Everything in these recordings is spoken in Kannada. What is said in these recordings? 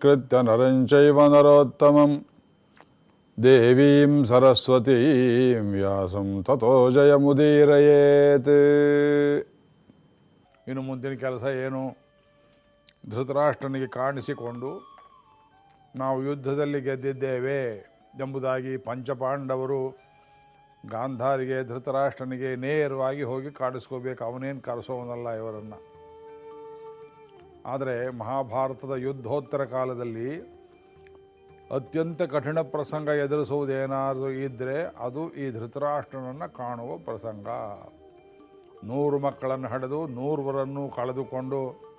ನಮಸ್ಕೃತ್ಯ ನರಂ ಚೈವ ನರೋತ್ತಮಂ ದೇವೀಂ ಸರಸ್ವತೀಂ ವ್ಯಾಸಂ ತಥೋ ಜಯಮುದೀರಯೇತ್ ಇನ್ನು ಮುಂದಿನ ಕೆಲಸ ಏನು? ಧೃತರಾಷ್ಟ್ರನಿಗೆ ಕಾಣಿಸಿಕೊಂಡು ನಾವು ಯುದ್ಧದಲ್ಲಿ ಗೆದ್ದಿದ್ದೇವೆ ಎಂಬುದಾಗಿ ಪಂಚಪಾಂಡವರು ಗಾಂಧಾರಿಗೆ ಧೃತರಾಷ್ಟ್ರನಿಗೆ ನೇರವಾಗಿ ಹೋಗಿ ಕಾಡಿಸ್ಕೋಬೇಕು ಅವನೇನು ಕರೆಸೋವನಲ್ಲ ಇವರನ್ನು. ಆದರೆ ಮಹಾಭಾರತದ ಯುದ್ಧೋತ್ತರ ಕಾಲದಲ್ಲಿ ಅತ್ಯಂತ ಕಠಿಣ ಪ್ರಸಂಗ ಎದುರಿಸುವುದೇನಾದರೂ ಇದ್ದರೆ ಅದು ಈ ಧೃತರಾಷ್ಟ್ರನನ್ನು ಕಾಣುವ ಪ್ರಸಂಗ. ನೂರು ಮಕ್ಕಳನ್ನು ಹಡೆದು ನೂರುವರನ್ನು ಕಳೆದುಕೊಂಡು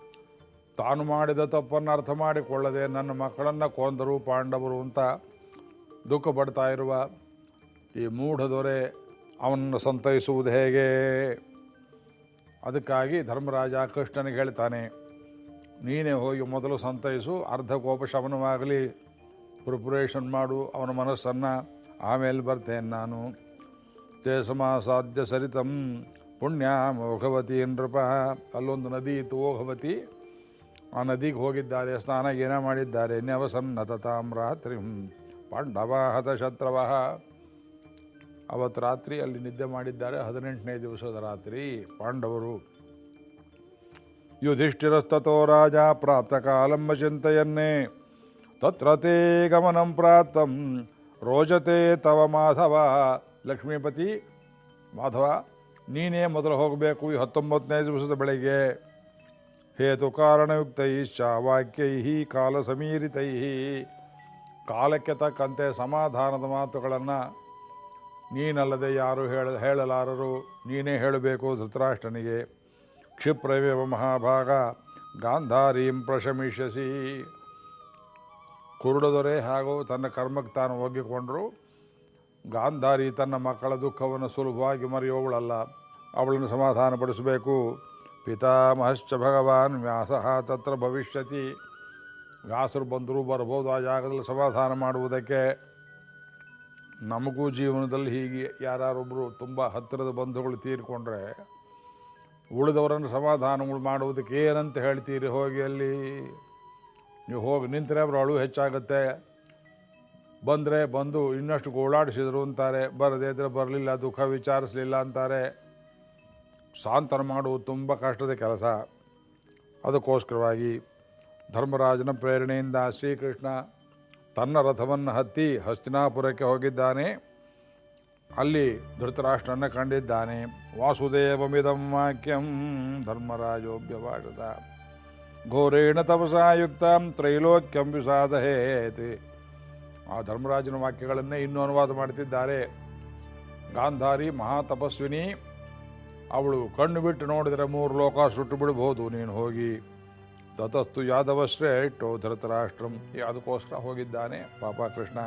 ತಾನು ಮಾಡಿದ ತಪ್ಪನ್ನು ಅರ್ಥ ಮಾಡಿಕೊಳ್ಳದೆ ನನ್ನ ಮಕ್ಕಳನ್ನು ಕೊಂದರು ಪಾಂಡವರು ಅಂತ ದುಃಖ ಪಡ್ತಾ ಇರುವ ಈ ಮೂಢ ದೊರೆ ಅವನನ್ನು ಸಂತೈಸುವುದು ಹೇಗೆ? ಅದಕ್ಕಾಗಿ ಧರ್ಮರಾಜ ಕೃಷ್ಣನಿಗೆ ಹೇಳ್ತಾನೆ ನೀನೇ ಹೋಗಿ ಮೊದಲು ಸಂತೈಸು, ಅರ್ಧ ಕೋಪ ಶಮನವಾಗಲಿ, ಪ್ರಿಪ್ರೇಷನ್ ಮಾಡು, ಅವನ ಮನಸ್ಸನ್ನು, ಆಮೇಲೆ ಬರ್ತೇನೆ ನಾನು. ತೇ ಸಮಾಸಾಧ್ಯ ಸರಿತಂ ಪುಣ್ಯ ಓಘವತಿ ನೃಪ ಅಲ್ಲೊಂದು ನದಿ ಇತ್ತು ಓಘವತಿ ಆ ನದಿಗೆ ಹೋಗಿದ್ದಾರೆ, ಸ್ನಾನ ಏನ ಮಾಡಿದ್ದಾರೆ ನ್ಯವಸನ್ನತತಾಂ ರಾತ್ರಿ ಪಾಂಡವ ಹತಶತ್ರವ ಅವತ್ತು ರಾತ್ರಿ ಅಲ್ಲಿ ನಿದ್ದೆ ಮಾಡಿದ್ದಾರೆ, ಹದಿನೆಂಟನೇ ದಿವಸದ ರಾತ್ರಿ, ಪಾಂಡವರು. ಯುಧಿಷ್ಠಿರಸ್ತತೋ ರಾಜ ಪ್ರಾಪ್ತ ಕಾಲಂ ಚಿಂತೆಯನ್ನೇ ತತ್ರ ತೇ ಗಮನಂ ಪ್ರಾಪ್ತಂ. ರೋಜತೆ ತವ ಮಾಧವ. ಲಕ್ಷ್ಮೀಪತಿ, ಮಾಧವ, ನೀನೇ ಮೊದಲು ಹೋಗಬೇಕು ಈ ಹತ್ತೊಂಬತ್ತನೇ ದಿವಸದ ಬೆಳಗ್ಗೆ. ಹೇತು ಕಾರಣಯುಕ್ತೈ ವಾಕ್ಯೈ ಕಾಲ ಸಮೀರಿತೈ ಕಾಲಕ್ಕೆ ತಕ್ಕಂತೆ ಸಮಾಧಾನದ ಮಾತುಗಳನ್ನು ನೀನಲ್ಲದೆ ಯಾರು ಹೇಳ ಹೇಳಲಾರರು, ನೀನೇ ಹೇಳಬೇಕು ಧೃತರಾಷ್ಟ್ರನಿಗೆ. ಕ್ಷಿಪ್ರವೇವ ಮಹಾಭಾಗ. ಗಾಂಧಾರೀಂ ಪ್ರಶಮಿಷಸಿ ಕುರುಡದೊರೆ ಹಾಗೂ ತನ್ನ ಕರ್ಮಕ್ಕೆ ತಾನು ಒಗ್ಗಿಕೊಂಡರು ಗಾಂಧಾರಿ ತನ್ನ ಮಕ್ಕಳ ದುಃಖವನ್ನು ಸುಲಭವಾಗಿ ಮರೆಯುವವಳಲ್ಲ. ಅವಳನ್ನು ಸಮಾಧಾನಪಡಿಸಬೇಕು. ಪಿತಾಮಹಶ್ಚ ಭಗವಾನ್ ವ್ಯಾಸ ತತ್ರ ಭವಿಷ್ಯತಿ. ವ್ಯಾಸರು ಬಂದರೂ ಬರ್ಬೋದು ಆ ಜಾಗದಲ್ಲಿ ಸಮಾಧಾನ ಮಾಡುವುದಕ್ಕೆ. ನಮಗೂ ಜೀವನದಲ್ಲಿ ಹೀಗೆ ಯಾರೊಬ್ಬರು ತುಂಬ ಹತ್ತಿರದ ಬಂಧುಗಳು ತೀರಿಕೊಂಡ್ರೆ ಉಳಿದವರನ್ನು ಸಮಾಧಾನ ಮಾಡುವುದಕ್ಕೆ ಏನಂತ ಹೇಳ್ತೀರಿ? ಹೋಗಿ ಅಲ್ಲಿ. ನೀವು ಹೋಗಿ ನಿಂತರೆ ಅವರು ಅಳು ಹೆಚ್ಚಾಗುತ್ತೆ. ಬಂದರೆ ಬಂದು ಇನ್ನಷ್ಟು ಗೋಳಾಡಿಸಿದ್ರು ಅಂತಾರೆ. ಬರದೇ ಇದ್ರೆ ಬರಲಿಲ್ಲ, ದುಃಖ ವಿಚಾರಿಸಲಿಲ್ಲ ಅಂತಾರೆ. ಸಾಂತ್ವನ ಮಾಡುವುದು ತುಂಬ ಕಷ್ಟದ ಕೆಲಸ. ಅದಕ್ಕೋಸ್ಕರವಾಗಿ ಧರ್ಮರಾಜನ ಪ್ರೇರಣೆಯಿಂದ ಶ್ರೀಕೃಷ್ಣ ತನ್ನ ರಥವನ್ನು ಹತ್ತಿ ಹಸ್ತಿನಾಪುರಕ್ಕೆ ಹೋಗಿದ್ದಾನೆ. ಅಲ್ಲಿ ಧೃತರಾಷ್ಟ್ರನ್ನ ಕಂಡಿದ್ದಾನೆ. ವಾಸುದೇವಮಿದಂ ವಾಕ್ಯಂ ಧರ್ಮರಾಜೋಭ್ಯವಾಗತ ಘೋರೇಣ ತಪಸಾಯುಕ್ತ ತ್ರೈಲೋಕ್ಯಂ ವಿಷಾದಹೇತಿ. ಆ ಧರ್ಮರಾಜನ ವಾಕ್ಯಗಳನ್ನೇ ಇನ್ನೂ ಅನುವಾದ ಮಾಡುತ್ತಿದ್ದಾರೆ. ಗಾಂಧಾರಿ ಮಹಾತಪಸ್ವಿನಿ, ಅವಳು ಕಣ್ಣು ಬಿಟ್ಟು ನೋಡಿದರೆ ಮೂರು ಲೋಕ ಸುಟ್ಟು ಬಿಡಬಹುದು, ನೀನು ಹೋಗಿ. ತತಸ್ತು ಯಾದವ ಶ್ರೇಷ್ಠೋ ಧೃತರಾಷ್ಟ್ರಂ. ಅದಕ್ಕೋಸ್ಕರ ಹೋಗಿದ್ದಾನೆ ಪಾಪ ಕೃಷ್ಣ.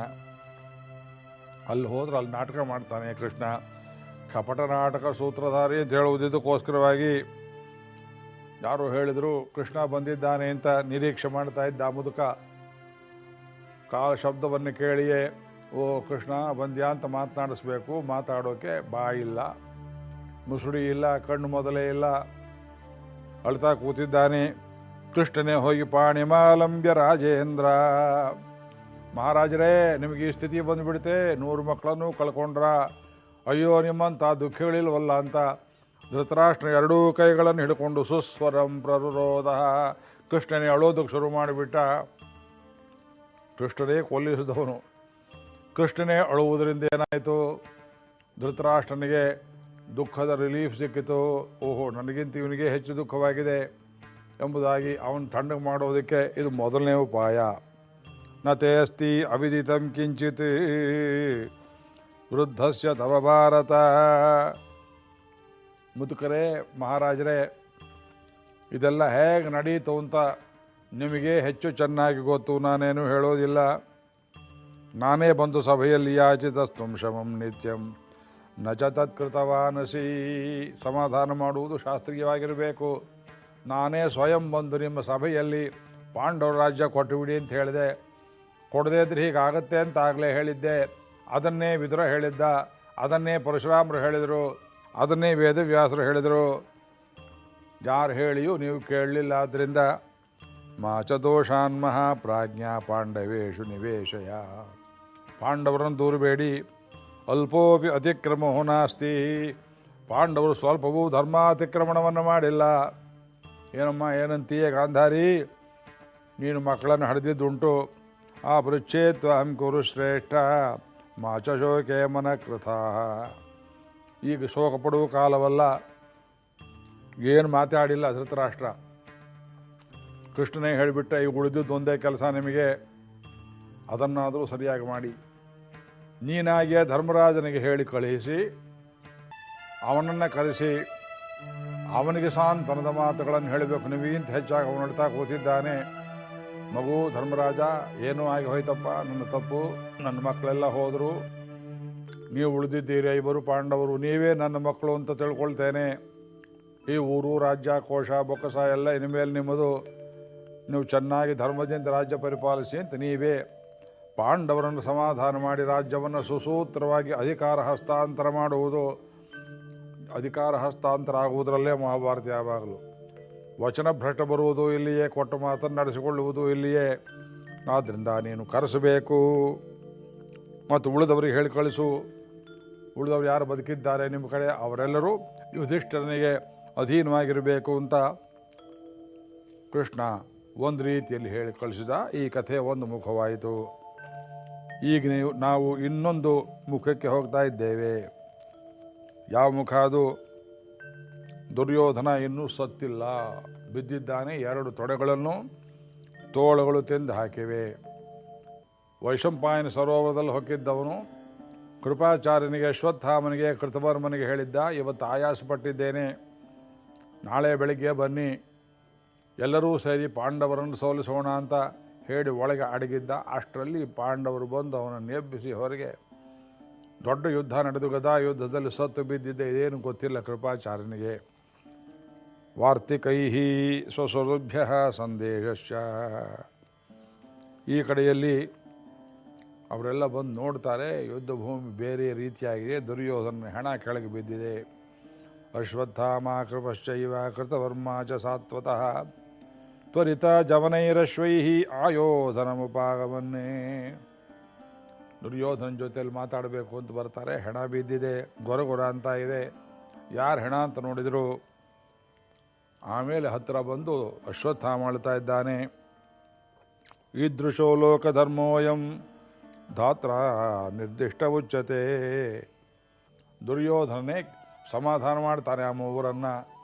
ಅಲ್ಲಿ ಹೋದ್ರೆ ಅಲ್ಲಿ ನಾಟಕ ಮಾಡ್ತಾನೆ ಕೃಷ್ಣ. ಕಪಟ ನಾಟಕ ಸೂತ್ರಧಾರಿ ಅಂತ ಹೇಳುವುದಕ್ಕೋಸ್ಕರವಾಗಿ ಯಾರು ಹೇಳಿದ್ರು, ಕೃಷ್ಣ ಬಂದಿದ್ದಾನೆ ಅಂತ ನಿರೀಕ್ಷೆ ಮಾಡ್ತಾ ಇದ್ದ ಮುದುಕ. ಕಾಲ ಶಬ್ದವನ್ನು ಕೇಳಿಯೇ, ಓ ಕೃಷ್ಣ, ಬಂದ್ಯಾ ಅಂತ ಮಾತನಾಡಿಸ್ಬೇಕು, ಮಾತಾಡೋಕೆ ಬಾಯಿಲ್ಲ ಮುಸುಡಿ ಇಲ್ಲ, ಕಣ್ಣು ಮೊದಲೇ ಇಲ್ಲ. ಅಳ್ತಾ ಕೂತಿದ್ದಾನೆ, ಕೃಷ್ಣನೇ ಹೋಗಿ ಪಾಣಿಮಾಲಂಬ್ಯ ರಾಜೇಂದ್ರ. ಮಹಾರಾಜರೇ, ನಿಮಗೆ ಈ ಸ್ಥಿತಿ ಬಂದುಬಿಡುತ್ತೆ. ನೂರು ಮಕ್ಕಳನ್ನು ಕಳ್ಕೊಂಡ್ರ, ಅಯ್ಯೋ ನಿಮ್ಮಂಥ ದುಃಖಗಳಿಲ್ವಲ್ಲ ಅಂತ ಧೃತರಾಷ್ಟ್ರ ಎರಡೂ ಕೈಗಳನ್ನು ಹಿಡ್ಕೊಂಡು ಸುಸ್ವರಂ ಪ್ರರುರೋಧ. ಕೃಷ್ಣನೇ ಅಳೋದಕ್ಕೆ ಶುರು ಮಾಡಿಬಿಟ್ಟ. ಕೃಷ್ಣನೇ ಕೊಲ್ಲಿಸಿದವನು. ಕೃಷ್ಣನೇ ಅಳುವುದರಿಂದ ಏನಾಯಿತು? ಧೃತರಾಷ್ಟ್ರನಿಗೆ ದುಃಖದ ರಿಲೀಫ್ ಸಿಕ್ಕಿತು. ಓಹೋ, ನನಗಿಂತ ಇವನಿಗೆ ಹೆಚ್ಚು ದುಃಖವಾಗಿದೆ ಎಂಬುದಾಗಿ ಅವನು ತಣ್ಣಗೆ ಮಾಡೋದಕ್ಕೆ ಇದು ಮೊದಲನೇ ಉಪಾಯ. ಅಸ್ತಿ ಅವಿದಿತಂ ಕಿಂಚಿತ್. ವೃದ್ಧಸ್ಯ ತವ ಭಾರತ. ಮುದುಕರೇ, ಮಹಾರಾಜರೇ, ಇದೆಲ್ಲ ಹೇಗೆ ನಡೀತು ಅಂತ ನಿಮಗೆ ಹೆಚ್ಚು ಚೆನ್ನಾಗಿ ಗೊತ್ತು. ನಾನೇನು ಹೇಳೋದಿಲ್ಲ. ನಾನೇ ಬಂದು ಸಭೆಯಲ್ಲಿ ಯಾಚಿತಸ್ತ್ವಂ ಶಮಂ ನಿತ್ಯಂ. ನ ತತ್ಕೃತವಾನಸಿ ಸಮಾಧಾನ ಮಾಡುವುದು ಶಾಸ್ತ್ರೀಯವಾಗಿರಬೇಕು. ನಾನೇ ಸ್ವಯಂ ಬಂದು ನಿಮ್ಮ ಸಭೆಯಲ್ಲಿ ಪಾಂಡವ ರಾಜ್ಯ ಕೊಟ್ಟುಬಿಡಿ ಅಂತ ಹೇಳಿದೆ. ಕೊಡದೇ ಇದ್ರೆ ಹೀಗಾಗತ್ತೆ ಅಂತ ಆಗಲೇ ಹೇಳಿದ್ದೆ. ಅದನ್ನೇ ವಿದುರ ಹೇಳಿದ್ದ. ಅದನ್ನೇ ಪರಶುರಾಮರು ಹೇಳಿದರು. ಅದನ್ನೇ ವೇದವ್ಯಾಸರು ಹೇಳಿದರು. ಯಾರು ಹೇಳಿಯೂ ನೀವು ಕೇಳಲಿಲ್ಲ. ಆದ್ದರಿಂದ ಮಾಚದೋಷಾನ್ ಮಹಾಪ್ರಾಜ್ಞಾ ಪಾಂಡವೇಶು ನಿವೇಶಯ. ಪಾಂಡವರನ್ನು ದೂರಬೇಡಿ ಅಲ್ಪೋಪಿ ಅತಿಕ್ರಮವು ನಾಸ್ತಿ. ಪಾಂಡವರು ಸ್ವಲ್ಪವೂ ಧರ್ಮಾತಿಕ್ರಮಣವನ್ನು ಮಾಡಿಲ್ಲ. ಏನಮ್ಮ, ಏನಂತೀಯ ಗಾಂಧಾರಿ ನೀನು ಮಕ್ಕಳನ್ನು ಹಡೆದಿದ್ದುಂಟು. ಆ ಪೃಚ್ಛೇತ್ವ ಹಂ ಕುರು ಶ್ರೇಷ್ಠ. ಮಾಚ ಶೋಕೆ ಈಗ ಶೋಕ ಪಡುವ ಕಾಲವಲ್ಲ. ಏನು ಮಾತಾಡಿಲ್ಲ ಧೃತರಾಷ್ಟ್ರ. ಕೃಷ್ಣನೇ ಹೇಳಿಬಿಟ್ಟ ಈಗ ಉಳಿದಿದ್ದು ಒಂದೇ ಕೆಲಸ ನಿಮಗೆ. ಅದನ್ನಾದರೂ ಸರಿಯಾಗಿ ಮಾಡಿ. ನೀನಾಗೆ ಧರ್ಮರಾಜನಿಗೆ ಹೇಳಿ ಕಳುಹಿಸಿ, ಅವನನ್ನು ಕರೆಸಿ, ಅವನಿಗೆ ಸಾಂತ್ವನದ ಮಾತುಗಳನ್ನು ಹೇಳಬೇಕು. ನೀವಿಗಿಂತ ಹೆಚ್ಚಾಗಿ ಅವನು ನಡ್ತಾ ಕೂತಿದ್ದಾನೆ ಮಗು ಧರ್ಮರಾಜ, ಏನೂ ಆಗಿ ಹೋಯ್ತಪ್ಪ, ನನ್ನ ತಪ್ಪು, ನನ್ನ ಮಕ್ಕಳೆಲ್ಲ ಹೋದರು. ನೀವು ಉಳಿದಿದ್ದೀರಿ ಐವರು ಪಾಂಡವರು, ನೀವೇ ನನ್ನ ಮಕ್ಕಳು ಅಂತ ತಿಳ್ಕೊಳ್ತೇನೆ. ಈ ಊರು, ರಾಜ್ಯ, ಕೋಶ, ಬೊಕ್ಕಸ ಎಲ್ಲ ಇನ್ಮೇಲೆ ನಿಮ್ಮದು. ನೀವು ಚೆನ್ನಾಗಿ ಧರ್ಮದಿಂದ ರಾಜ್ಯ ಪರಿಪಾಲಿಸಿ ಅಂತ ನೀವೇ. ಪಾಂಡವರನ್ನು ಸಮಾಧಾನ ಮಾಡಿ ರಾಜ್ಯವನ್ನು ಸುಸೂತ್ರವಾಗಿ ಅಧಿಕಾರ ಹಸ್ತಾಂತರ ಮಾಡುವುದು. ಅಧಿಕಾರ ಹಸ್ತಾಂತರ ಆಗುವುದರಲ್ಲೇ ಮಹಾಭಾರತ ಯಾವಾಗಲೂ. ವಚನ ಭ್ರಷ್ಟ ಬರುವುದು ಇಲ್ಲಿಯೇ, ಕೊಟ್ಟ ಮಾತನ್ನು ನಡೆಸಿಕೊಳ್ಳುವುದು ಇಲ್ಲಿಯೇ. ಆದ್ದರಿಂದ ನೀನು ಕರೆಸಬೇಕು. ಮತ್ತು ಉಳಿದವರಿಗೆ ಹೇಳಿ ಕಳಿಸು. ಉಳಿದವರು ಯಾರು ಬದುಕಿದ್ದಾರೆ ನಿಮ್ಮ ಕಡೆ, ಅವರೆಲ್ಲರೂ ಯುಧಿಷ್ಠರನಿಗೆ ಅಧೀನವಾಗಿರಬೇಕು ಅಂತ ಕೃಷ್ಣ ಒಂದು ರೀತಿಯಲ್ಲಿ ಹೇಳಿ ಕಳಿಸಿದ. ಈ ಕಥೆ ಒಂದು ಮುಖವಾಯಿತು. ಈಗ ನೀವು, ನಾವು ಇನ್ನೊಂದು ಮುಖಕ್ಕೆ ಹೋಗ್ತಾ ಇದ್ದೇವೆ. ಯಾವ ಮುಖ ಅದು? ದುರ್ಯೋಧನ ಇನ್ನೂ ಸತ್ತಿಲ್ಲ. ಬಿದ್ದಿದ್ದಾನೆ ಎರಡು ತೊಡೆಗಳನ್ನು ತೋಳುಗಳು ತಿಂದು ಹಾಕಿವೆ. ವೈಶಂಪಾಯನ ಸರೋವರದಲ್ಲಿ ಹೊಕ್ಕಿದ್ದವನು ಕೃಪಾಚಾರ್ಯನಿಗೆ, ಅಶ್ವತ್ಥಾಮನಿಗೆ, ಕೃತವರ್ಮನಿಗೆ ಹೇಳಿದ್ದ, ಇವತ್ತು ಆಯಾಸಪಟ್ಟಿದ್ದೇನೆ. ನಾಳೆ ಬೆಳಿಗ್ಗೆ ಬನ್ನಿ. ಎಲ್ಲರೂ ಸೇರಿ ಪಾಂಡವರನ್ನು ಸೋಲಿಸೋಣ ಅಂತ ಹೇಳಿ ಒಳಗೆ ಅಡಗಿದ್ದ. ಅಷ್ಟರಲ್ಲಿ ಪಾಂಡವರು ಬಂದು ಅವನನ್ನು ಎಬ್ಬಿಸಿ ಹೊರಗೆ. ದೊಡ್ಡ ಯುದ್ಧ ನಡೆದು ಗದಾ ಯುದ್ಧದಲ್ಲಿ ಸತ್ತು ಬಿದ್ದಿದ್ದೆ. ಇದೇನು ಗೊತ್ತಿಲ್ಲ ಕೃಪಾಚಾರ್ಯನಿಗೆ. ವಾರ್ತಿಕೈ ಸ್ವಸ್ವರುಭ್ಯ ಸಂದೇಶ ಈ ಕಡೆಯಲ್ಲಿ ಅವರೆಲ್ಲ ಬಂದು ನೋಡ್ತಾರೆ, ಯುದ್ಧ ಭೂಮಿ ಬೇರೆ ರೀತಿಯಾಗಿದೆ, ದುರ್ಯೋಧನ ಹೆಣ ಕೆಳಗೆ ಬಿದ್ದಿದೆ. ಅಶ್ವತ್ಥಾಮ ಕೃಪಶ್ಚೈವ ಕೃತವರ್ಮ ಚ ಸಾತ್ವತಃ. ತ್ವರಿತ ಜವನೈರಶ್ವೈ ಆಯೋಧನಮುಪಾಗವನ್ನೇ ದುರ್ಯೋಧನ ಜೊತೆಯಲ್ಲಿ ಮಾತಾಡಬೇಕು ಅಂತ ಬರ್ತಾರೆ, ಹೆಣ ಬಿದ್ದಿದೆ, ಗೊರಗೊರ ಅಂತ ಇದೆ. ಯಾರು ಹೆಣ ಅಂತ ನೋಡಿದರು? ಆಮೇಲೆ ಹತ್ತಿರ ಬಂದು ಅಶ್ವತ್ಥ ಮಾಡ್ತಾ ಇದ್ದಾನೆ. ಈದೃಶೋ ಲೋಕಧರ್ಮೋಯಂ ಧಾತ್ರ ನಿರ್ದಿಷ್ಟ ಉಚ್ಚತೆ ದುರ್ಯೋಧನನೇ ಸಮಾಧಾನ ಮಾಡ್ತಾನೆ ಆ ಮೂವರನ್ನು.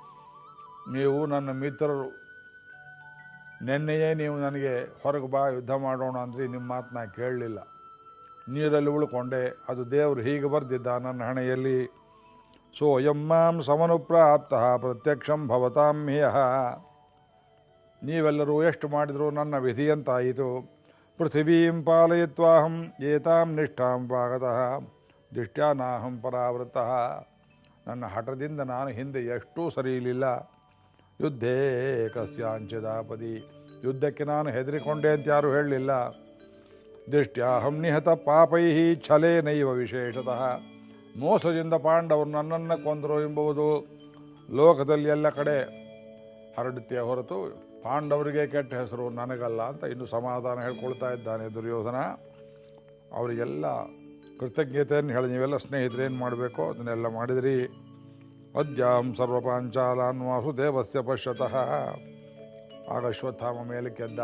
ನೀವು ನನ್ನ ಮಿತ್ರರು. ನಿನ್ನೆಯೇ ನೀವು ನನಗೆ ಹೊರಗೆ ಬಾ, ಯುದ್ಧ ಮಾಡೋಣ ಅಂದರೆ, ನಿಮ್ಮ ಮಾತನ್ನ ಕೇಳಲಿಲ್ಲ. ನೀರಲ್ಲಿ ಉಳ್ಕೊಂಡೆ, ಅದು ದೇವರು ಹೀಗೆ ಬರೆದಿದ್ದ ನನ್ನ ಹಣೆಯಲ್ಲಿ. ಸೋಯಂ ಮಾಂ ಸಮನುಪ್ರಾಪ್ತ, ಪ್ರತ್ಯಕ್ಷಂ ಭವತಾಂ ನೀವೆಲ್ಲರೂ ಎಷ್ಟು ಮಾಡಿದರೂ ನನ್ನ ವಿಧಿಯಂತಾಯಿತು ಪೃಥಿವೀಂ ಪಾಲಯಿತ್ವಾಹಂ ಏತಾಂ ನಿಷ್ಠಾಂ ಪಾಗತಃ ದಿಷ್ಟ್ಯಾ ನಾಹಂ ಪರಾವೃತಃ. ನನ್ನ ಹಠದಿಂದ ನಾನು ಹಿಂದೆ ಎಷ್ಟೂ ಸರಿಯಿಲ್ಲ ಯುದ್ಧೇ ಕಸ್ಯಾಂಚಿದಾಪದಿ. ಯುದ್ಧಕ್ಕೆ ನಾನು ಹೆದರಿಕೊಂಡೆ ಅಂತ ಯಾರೂ ಹೇಳಲಿಲ್ಲ. ದೃಷ್ಟ್ಯಾಹಂ ನಿಹತ ಪಾಪೈ ಛಲೇನೈವ ವಿಶೇಷತಃ. ಮೋಸದಿಂದ ಪಾಂಡವರು ನನ್ನನ್ನು ಕೊಂದರು ಎಂಬುದು ಲೋಕದಲ್ಲಿ ಎಲ್ಲ ಕಡೆ ಹರಡುತ್ತೆ ಹೊರತು ಪಾಂಡವರಿಗೆ ಕೆಟ್ಟ ಹೆಸರು ನನಗಲ್ಲ ಅಂತ ಇನ್ನು ಸಮಾಧಾನ ಹೇಳ್ಕೊಳ್ತಾ ಇದ್ದಾನೆ ದುರ್ಯೋಧನ. ಅವರಿಗೆಲ್ಲ ಕೃತಜ್ಞತೆಯನ್ನು ಹೇಳಿ, ನೀವೆಲ್ಲ ಸ್ನೇಹಿತರೇನು ಮಾಡಬೇಕೋ? ಅದನ್ನೆಲ್ಲ ಮಾಡಿದ್ರಿ. ಅದ್ಯಾಂ ಸರ್ವಪಾಂಚಾಲಾನ್ ವಾಸುದೇವಸ್ಯ ಪಶ್ಯತಃ. ಆಗ ಅಶ್ವತ್ಥಾಮ ಮೇಲೆ ಕೆದ್ದ.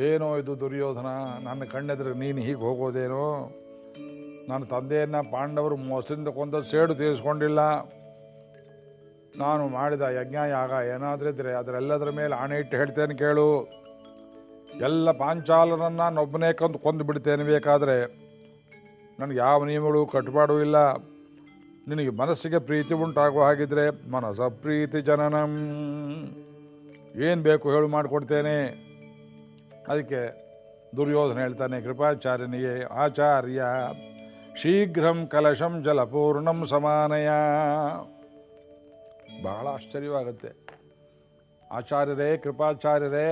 ಏನೋ ಇದು ದುರ್ಯೋಧನ, ನನ್ನ ಕಣ್ಣೆದ್ರಿಗೆ ನೀನು ಹೀಗೆ ಹೋಗೋದೇನೋ? ನನ್ನ ತಂದೆಯನ್ನು ಪಾಂಡವರು ಮೋಸದಿಂದ ಕೊಂದ ಸೇಡು ತೀರಿಸ್ಕೊಂಡಿಲ್ಲ. ನಾನು ಮಾಡಿದ ಯಜ್ಞ ಯಾಗ ಏನಾದ್ರಿದ್ರೆ ಅದರೆಲ್ಲದರ ಮೇಲೆ ಆಣೆ ಇಟ್ಟು ಹೇಳ್ತೇನೆ ಕೇಳು. ಎಲ್ಲ ಪಾಂಚಾಲರನ್ನು ನಾನೊಬ್ಬನೇ ಕಂದು ಕೊಂದು ಬಿಡ್ತೇನೆ ಬೇಕಾದರೆ. ನನಗೆ ಯಾವ ನಿಯಮಗಳು ಕಟ್ಟುಪಾಡು ಇಲ್ಲ. ನಿನಗೆ ಮನಸ್ಸಿಗೆ ಪ್ರೀತಿ ಉಂಟಾಗುವ ಹಾಗಿದ್ರೆ ಮನಸ ಪ್ರೀತಿ ಜನನಂ. ಏನು ಬೇಕು ಹೇಳು ಮಾಡಿಕೊಡ್ತೇನೆ. ಅದಕ್ಕೆ ದುರ್ಯೋಧನ ಹೇಳ್ತಾನೆ, ಕೃಪಾಚಾರ್ಯನಿಗೆ, ಆಚಾರ್ಯ ಶೀಘ್ರಂ ಕಲಶಂ ಜಲಪೂರ್ಣಂ ಸಮಾನಯ. ಬಹಳ ಆಶ್ಚರ್ಯವಾಗುತ್ತೆ. ಆಚಾರ್ಯರೇ, ಕೃಪಾಚಾರ್ಯರೇ,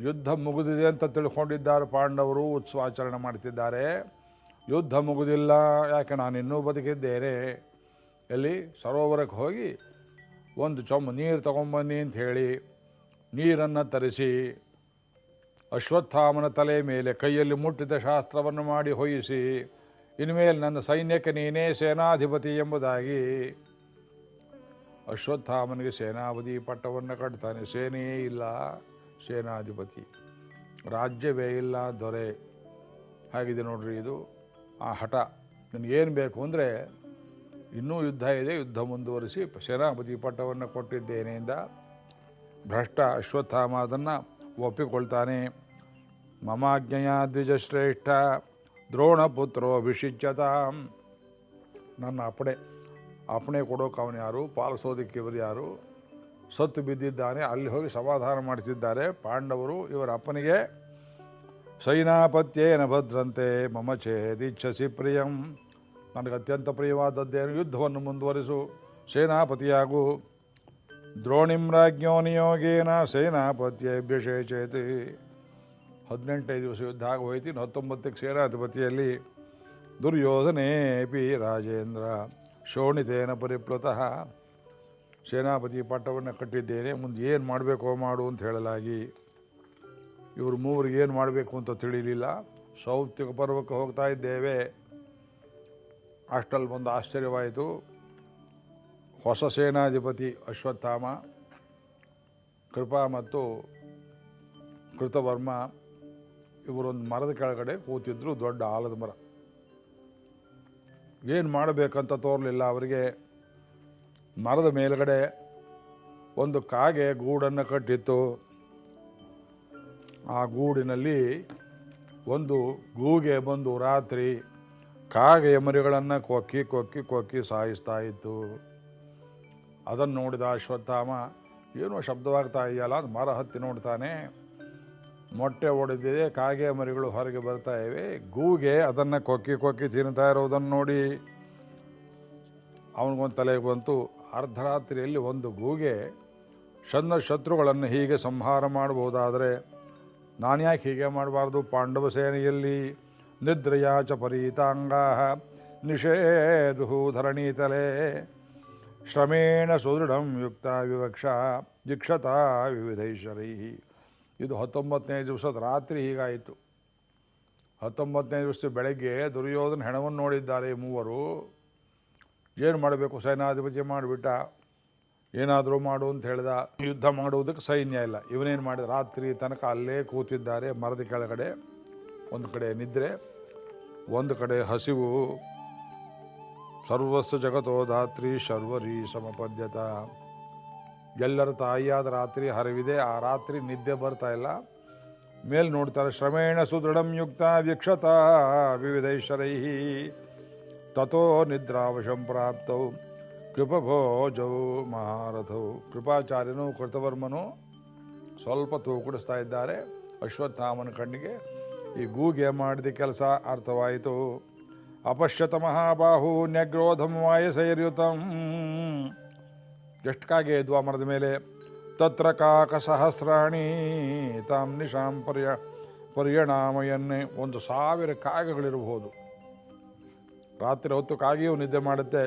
ಯುದ್ಧ ಮುಗಿದಿದೆ ಅಂತ ತಿಳ್ಕೊಂಡಿದ್ದಾರೆ ಪಾಂಡವರು ಉತ್ಸವಾಚರಣೆ ಮಾಡ್ತಿದ್ದಾರೆ. ಯುದ್ಧ ಮುಗುದಿಲ್ಲ, ಯಾಕೆ ನಾನು ಇನ್ನೂ ಬದುಕಿದ್ದೇನೆ? ಎಲ್ಲಿ? ಸರೋವರಕ್ಕೆ ಹೋಗಿ ಒಂದು ಚೊಂಬು ನೀರು ತೊಗೊಂಬನ್ನಿ ಅಂತ ಹೇಳಿ ನೀರನ್ನು ತರಿಸಿ ಅಶ್ವತ್ಥಾಮನ ತಲೆ ಮೇಲೆ ಕೈಯಲ್ಲಿ ಮುಟ್ಟಿದ ಶಾಸ್ತ್ರವನ್ನು ಮಾಡಿ ಹೊಯ್ಯಿಸಿ ಇನ್ಮೇಲೆ ನನ್ನ ಸೈನ್ಯಕ್ಕೆ ನೀನೇ ಸೇನಾಧಿಪತಿ ಎಂಬುದಾಗಿ. ಅಶ್ವತ್ಥಾಮನಿಗೆ ಸೇನಾಪತಿ ಪಟ್ಟವನ್ನು ಕಟ್ತಾನೆ. ಸೇನೆಯೇ ಇಲ್ಲ, ಸೇನಾಧಿಪತಿ. ರಾಜ್ಯವೇ ಇಲ್ಲ ದೊರೆ. ಹಾಗಿದೆ ನೋಡ್ರಿ ಇದು? ಆ ಹಠ. ನನಗೇನು ಬೇಕು ಅಂದರೆ ಇನ್ನೂ ಯುದ್ಧ ಇದೆ, ಯುದ್ಧ ಮುಂದುವರಿಸಿ ಸೇನಾಪತಿ ಪಟ್ಟವನ್ನು ಕೊಟ್ಟಿದ್ದೇನೆಯಿಂದ ಭ್ರಷ್ಟ ಅಶ್ವತ್ಥಾಮ ಅದನ್ನು ಒಪ್ಪಿಕೊಳ್ತಾನೆ. ಮಮಾಜ್ಞೆಯ ದ್ವಿಜಶ್ರೇಷ್ಠ. ದ್ರೋಣಪುತ್ರೋ ಅಭಿಷಿಚ್ಯತಾಂ. ನನ್ನ ಅಪ್ಪಣೆ. ಅಪ್ಪಣೆ ಕೊಡೋಕೆ ಅವನು ಯಾರು? ಪಾಲಿಸೋದಕ್ಕೆ ಇವರು ಯಾರು? ಸತ್ತು ಬಿದ್ದಿದ್ದಾನೆ. ಅಲ್ಲಿ ಹೋಗಿ ಸಮಾಧಾನ ಮಾಡ್ತಿದ್ದಾರೆ ಪಾಂಡವರು ಇವರ ಅಪ್ಪನಿಗೆ, ಸೈನಾಪತ್ಯೇನ ಭದ್ರಂತೆ, ಮಮ ಛೇದಿಚ್ಛಸಿ ಪ್ರಿಯಂ. ನನಗೆ ಅತ್ಯಂತ ಪ್ರಿಯವಾದದ್ದೇನು ಯುದ್ಧವನ್ನು ಮುಂದುವರಿಸು. ಸೇನಾಪತಿಯಾಗು. ದ್ರೋಣಿಂ ರಾಜ್ಞೋ ನಿಯೋಗೇನ ಸೇನಾಪತ್ಯಭ್ಯಷೇಚೇತಿ ಹದಿನೆಂಟನೇ ದಿವಸ ಯುದ್ಧ ಆಗಿ ಹೋಯ್ತು ಇನ್ನು ಹತ್ತೊಂಬತ್ತಕ್ಕೆ ಸೇನಾಧಿಪತಿಯಲ್ಲಿ. ದುರ್ಯೋಧನೇಪಿ ರಾಜೇಂದ್ರ, ಶೋಣಿತೇನ ಪರಿಪ್ಲುತಃ. ಸೇನಾಪತಿ ಪಟ್ಟವನ್ನು ಕಟ್ಟಿದ್ದೇನೆ, ಮುಂದೆ ಏನು ಮಾಡಬೇಕೋ ಮಾಡು ಅಂತ ಹೇಳಲಾಗಿ. ಇವರು ಮೂವರಿಗೆ ಏನು ಮಾಡಬೇಕು ಅಂತ ತಿಳಿಯಲಿಲ್ಲ ಸೌತ್ಯಕ ಪರ್ವಕ್ಕೆ ಹೋಗ್ತಾ ಇದ್ದೇವೆ. ಅಷ್ಟಲ್ಲಿ ಬಂದು ಆಶ್ಚರ್ಯವಾಯಿತು. ಹೊಸ ಸೇನಾಧಿಪತಿ ಅಶ್ವತ್ಥಾಮ, ಕೃಪಾ ಮತ್ತು ಕೃತವರ್ಮ ಇವರೊಂದು ಮರದ ಕೆಳಗಡೆ ಕೂತಿದ್ರು, ದೊಡ್ಡ ಆಲದ ಮರ. ಏನು ಮಾಡಬೇಕಂತ ತೋರಲಿಲ್ಲ. ಅವರಿಗೆ ಮರದ ಮೇಲ್ಗಡೆ ಒಂದು ಕಾಗೆ ಗೂಡನ್ನು ಕಟ್ಟಿತ್ತು. ಆ ಗೂಡಿನಲ್ಲಿ ಒಂದು ಗೂಗೆ ಬಂದು ರಾತ್ರಿ ಕಾಗೆ ಮರಿಗಳನ್ನು ಕೊಕ್ಕಿ ಕೊಕ್ಕಿ ಕೊಕ್ಕಿ ಸಾಯಿಸ್ತಾ ಇತ್ತು. ಅದನ್ನು ನೋಡಿದ ಅಶ್ವತ್ಥಾಮ, ಏನೋ ಶಬ್ದವಾಗ್ತಾ ಇದೆಯಲ್ಲ, ಅದು ಮರ ಹತ್ತಿ ನೋಡ್ತಾನೆ. ಮೊಟ್ಟೆ ಒಡೆದಿದೆ ಕಾಗೆ ಮರಿಗಳು ಹೊರಗೆ ಬರ್ತಾ ಇವೆ. ಗೂಗೆ ಅದನ್ನು ಕೊಕ್ಕಿ ಕೊಕ್ಕಿ ತಿನ್ನುತ್ತಾ ಇರೋದನ್ನು ನೋಡಿ. ಅವನಿಗೊಂದು ತಲೆಗೆ ಬಂತು. ಅರ್ಧರಾತ್ರಿಯಲ್ಲಿ ಒಂದು ಗೂಗೆ ಶನ್ನ ಶತ್ರುಗಳನ್ನು ಹೀಗೆ ಸಂಹಾರ ಮಾಡಬಹುದಾದರೆ ನಾನು ಯಾಕೆ ಹೀಗೆ ಮಾಡಬಾರ್ದು? ಪಾಂಡವ ಸೇನೆಯಲ್ಲಿ ನಿದ್ರಯಾಚ ಪರೀತಾಂಗಾ ನಿಷೇಧು ಧರಣೀತಲೆ. ಶ್ರಮೇಣ ಸುದೃಢಂ ಯುಕ್ತ ವಿವಕ್ಷ, ದಿಕ್ಷತಾ ವಿವಿಧೈಶ್ವರೈ ಇದು ಹತ್ತೊಂಬತ್ತನೇ ದಿವಸದ ರಾತ್ರಿ ಹೀಗಾಯಿತು. ಹತ್ತೊಂಬತ್ತನೇ ದಿವಸ ಬೆಳಗ್ಗೆ ದುರ್ಯೋಧನ ಹೆಣವನ್ನು ನೋಡಿದ್ದಾರೆ ಈ ಮೂವರು. ಏನು ಮಾಡಬೇಕು? ಸೇನಾಧಿಪತಿ ಮಾಡಿಬಿಟ್ಟ. ಏನಾದರೂ ಮಾಡು ಅಂತ ಹೇಳ್ದ. ಯುದ್ಧ ಮಾಡುವುದಕ್ಕೆ ಸೈನ್ಯ ಇಲ್ಲ. ಇವನೇನು ಮಾಡಿದ? ರಾತ್ರಿ ತನಕ ಅಲ್ಲೇ ಕೂತಿದ್ದಾರೆ, ಮರದ ಕೆಳಗಡೆ. ಒಂದು ಕಡೆ ನಿದ್ರೆ, ಒಂದು ಕಡೆ ಹಸಿವು. ಸರ್ವಸ್ವ ಜಗತೋ ಧಾತ್ರಿ ಶರ್ವರಿ ಸಮಪದ್ಯತ. ಎಲ್ಲರ ತಾಯಿಯಾದ ರಾತ್ರಿ ಹರಿವಿದೆ, ಆ ರಾತ್ರಿ ನಿದ್ದೆ ಬರ್ತಾ ಇಲ್ಲ. ಮೇಲ್ ನೋಡ್ತಾರೆ, ಶ್ರಮೇಣ ಸುದೃಢಂ ಯುಕ್ತ ವೀಕ್ಷತ ವಿವಿಧೈಶ್ವರೈ ತಥೋ ನಿದ್ರಾವಶಂ ಪ್ರಾಪ್ತೌ, ಕೃಪಭೋಜೌ ಮಹಾರಥೌ. ಕೃಪಾಚಾರ್ಯನು ಕೃತವರ್ಮನು ಸ್ವಲ್ಪ ತೂಕುಡಿಸ್ತಾ ಇದ್ದಾರೆ, ಅಶ್ವತ್ಥಾಮನ ಕಣ್ಣಿಗೆ. ಈ ಗೂಗೆ ಮಾಡಿದ ಕೆಲಸ ಅರ್ಥವಾಯಿತು. ಅಪಶ್ಯತ ಮಹಾಬಾಹು ನ್ಯಗ್ರೋಧಂ ವಾಯಸೈರ್ಯುತಂ. ಎಷ್ಟು ಕಾಗೆ ಇದ್ವು ಮರದ ಮೇಲೆ, ತತ್ರ ಕಾಕ ಸಹಸ್ರಾಣಿ ತಾಂ ನಿಶಾಂ ಪರ್ಯ, ಪರ್ಯಣಾಮಯನ್ನೇ ಒಂದು ಸಾವಿರ ಕಾಗೆಗಳಿರಬಹುದು. ರಾತ್ರಿ ಹೊತ್ತು ಕಾಗೆಯೂ ನಿದ್ದೆ ಮಾಡುತ್ತೆ.